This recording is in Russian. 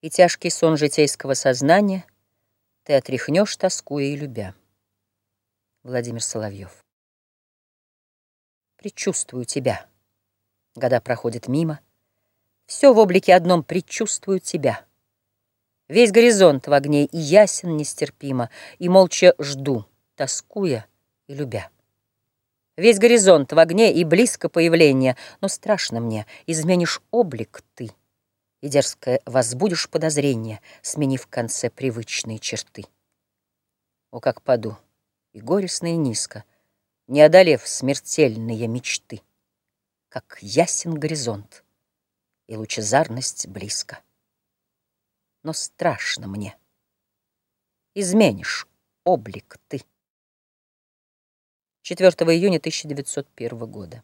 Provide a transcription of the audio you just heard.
И тяжкий сон житейского сознания Ты отряхнешь, тоскуя и любя. Владимир Соловьев. Предчувствую тебя. Года проходят мимо. Все в облике одном предчувствую тебя. Весь горизонт в огне и ясен нестерпимо, И молча жду, тоскуя и любя. Весь горизонт в огне и близко появление, Но страшно мне, изменишь облик ты, И дерзко возбудишь подозрение, Сменив в конце привычные черты. О, как паду, и горестно, и низко, Не одолев смертельные мечты, Как ясен горизонт, и лучезарность близко. Но страшно мне. Изменишь облик ты. 4 июня 1901 года.